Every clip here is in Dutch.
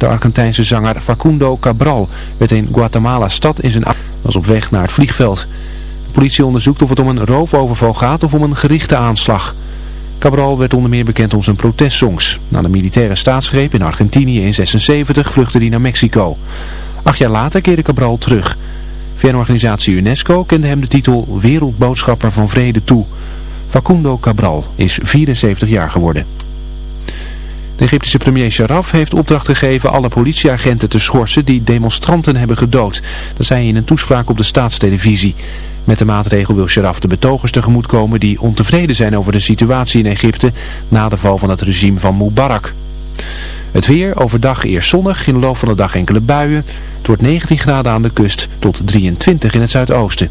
De Argentijnse zanger Facundo Cabral werd in Guatemala-stad in zijn was op weg naar het vliegveld. De politie onderzoekt of het om een roofoverval gaat of om een gerichte aanslag. Cabral werd onder meer bekend om zijn protestsongs. Na de militaire staatsgreep in Argentinië in 76 vluchtte hij naar Mexico. Acht jaar later keerde Cabral terug. VN-organisatie UNESCO kende hem de titel Wereldboodschapper van Vrede toe. Facundo Cabral is 74 jaar geworden. De Egyptische premier Sharaf heeft opdracht gegeven alle politieagenten te schorsen die demonstranten hebben gedood. Dat zei hij in een toespraak op de staatstelevisie. Met de maatregel wil Sharaf de betogers tegemoetkomen die ontevreden zijn over de situatie in Egypte na de val van het regime van Mubarak. Het weer, overdag eerst zonnig, in de loop van de dag enkele buien. Het wordt 19 graden aan de kust tot 23 in het zuidoosten.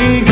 Thank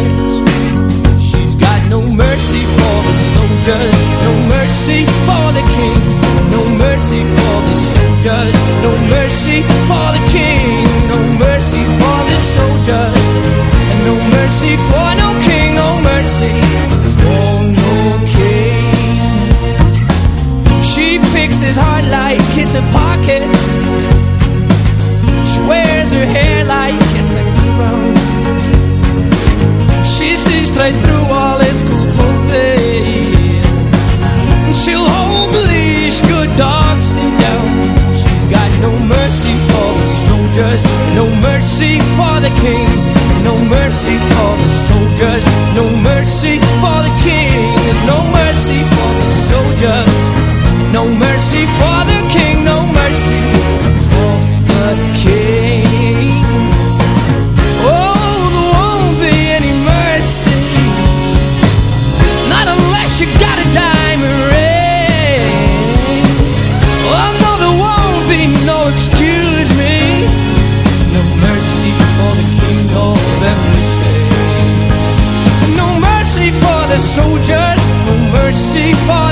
lies. She's got no mercy for the soldiers, no mercy for the king, no mercy for the soldiers, no mercy for the king, no mercy for the soldiers, and no mercy for no king, no mercy for no king. She picks his heart like it's a pocket. She wears her hair like straight through all its cool clothing. And she'll hold the leash, good dogs stay down. She's got no mercy for the soldiers, no mercy for the king, no mercy for the soldiers, no mercy for the king. There's no mercy for the soldiers, no mercy for the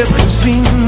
de reusine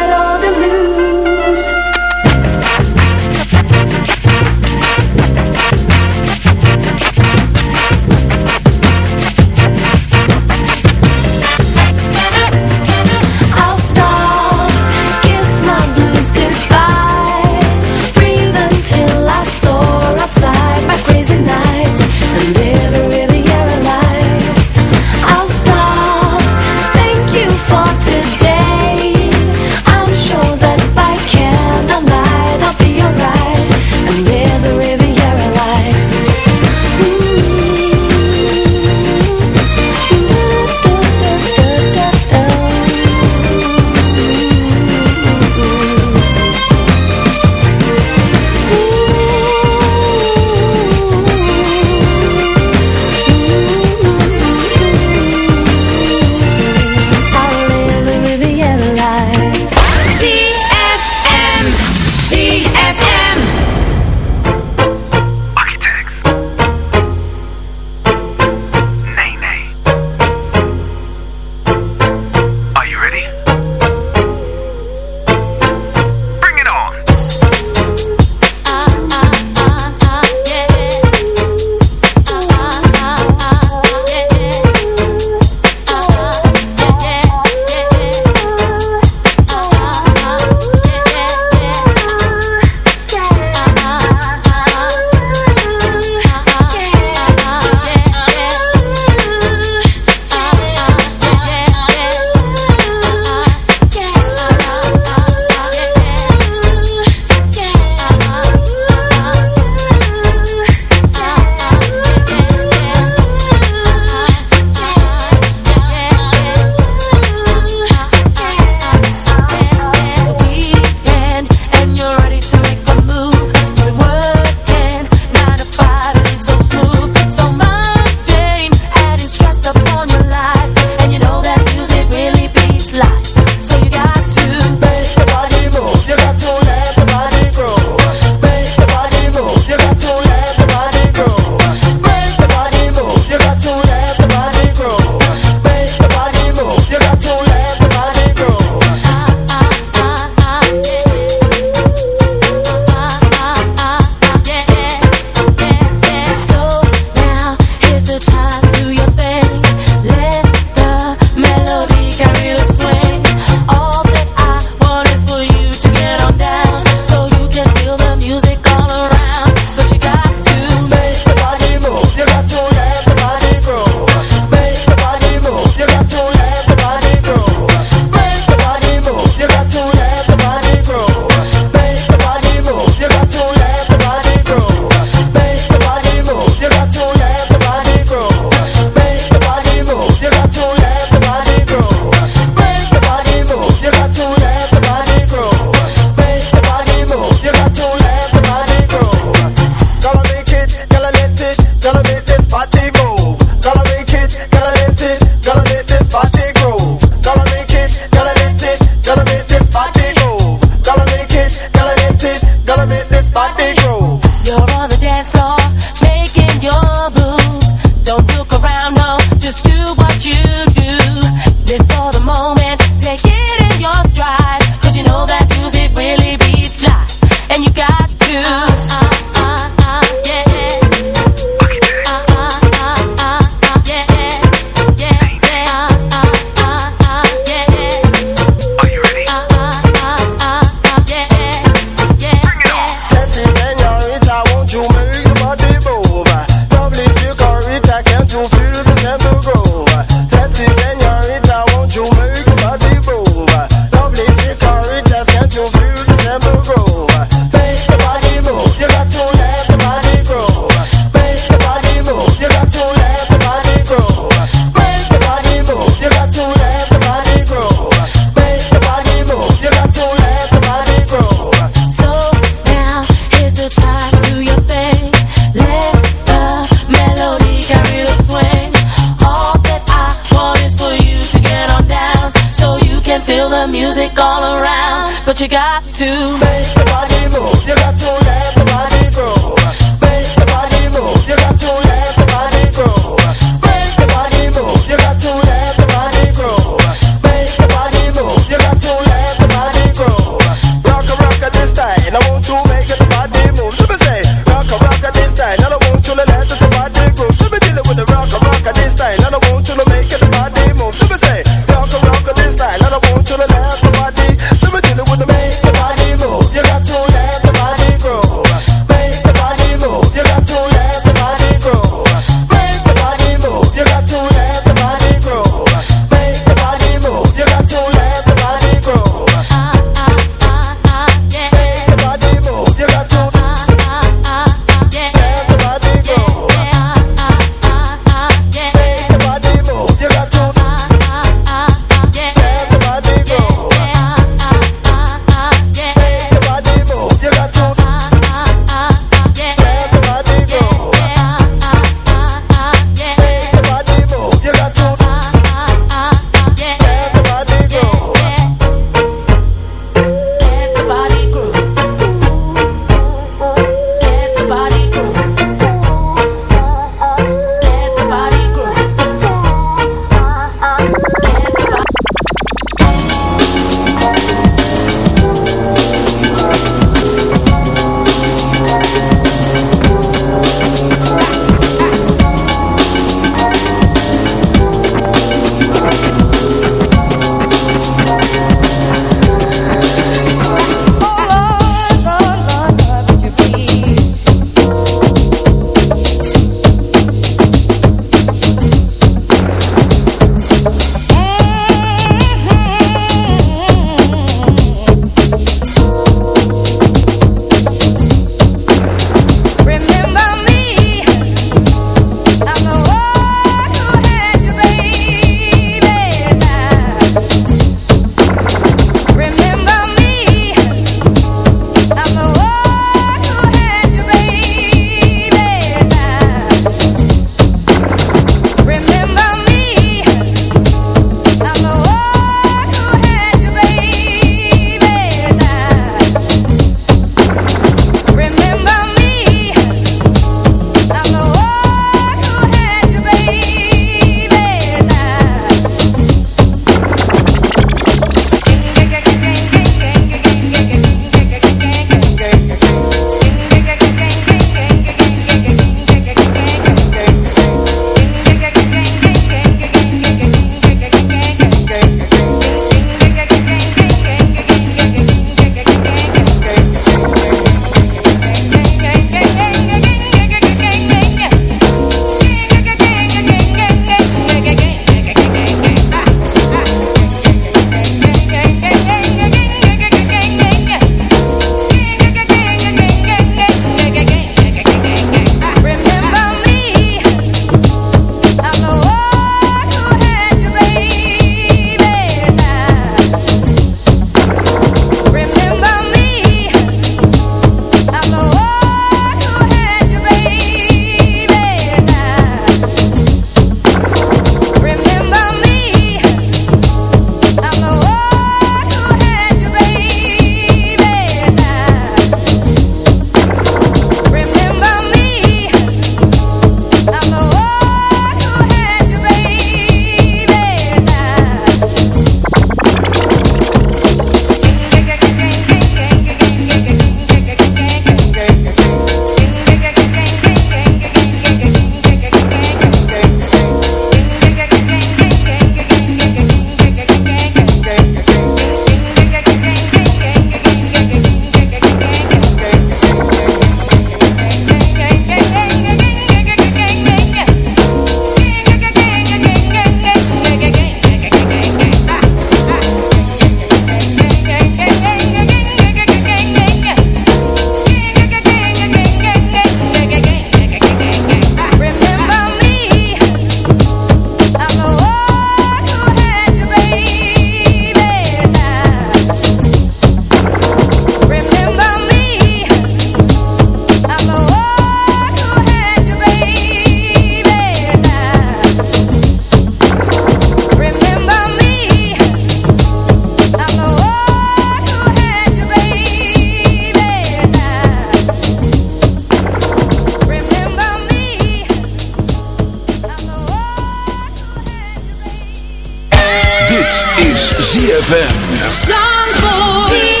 ZFM. Zandvoort.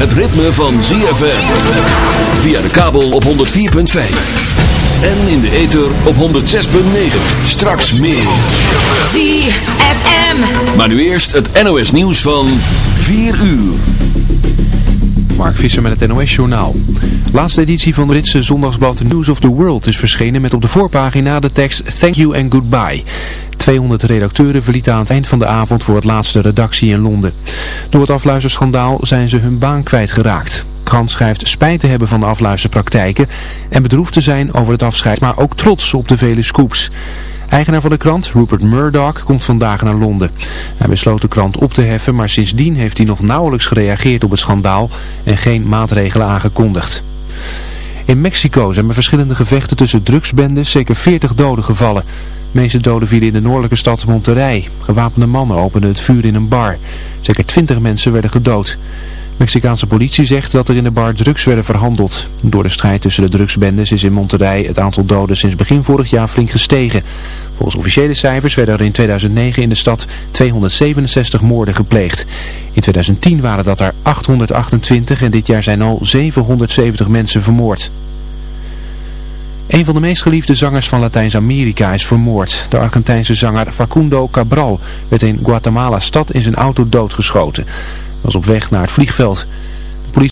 Het ritme van ZFM. Via de kabel op 104.5. En in de ether op 106.9. Straks meer. ZFM. Maar nu eerst het NOS nieuws van 4 uur. Mark Visser met het NOS-journaal. Laatste editie van het Britse zondagsblad News of the World is verschenen met op de voorpagina de tekst Thank you and goodbye. 200 redacteuren verlieten aan het eind van de avond voor het laatste redactie in Londen. Door het afluisterschandaal zijn ze hun baan kwijtgeraakt. Krant schrijft spijt te hebben van de afluisterpraktijken en bedroefd te zijn over het afscheid, maar ook trots op de vele scoops. Eigenaar van de krant, Rupert Murdoch, komt vandaag naar Londen. Hij besloot de krant op te heffen, maar sindsdien heeft hij nog nauwelijks gereageerd op het schandaal en geen maatregelen aangekondigd. In Mexico zijn bij verschillende gevechten tussen drugsbendes zeker 40 doden gevallen. De meeste doden vielen in de noordelijke stad Monterrey. Gewapende mannen openden het vuur in een bar. Zeker 20 mensen werden gedood. Mexicaanse politie zegt dat er in de bar drugs werden verhandeld. Door de strijd tussen de drugsbendes is in Monterrey het aantal doden sinds begin vorig jaar flink gestegen. Volgens officiële cijfers werden er in 2009 in de stad 267 moorden gepleegd. In 2010 waren dat er 828 en dit jaar zijn al 770 mensen vermoord. Een van de meest geliefde zangers van Latijns-Amerika is vermoord. De Argentijnse zanger Facundo Cabral werd in Guatemala-stad in zijn auto doodgeschoten. Hij was op weg naar het vliegveld.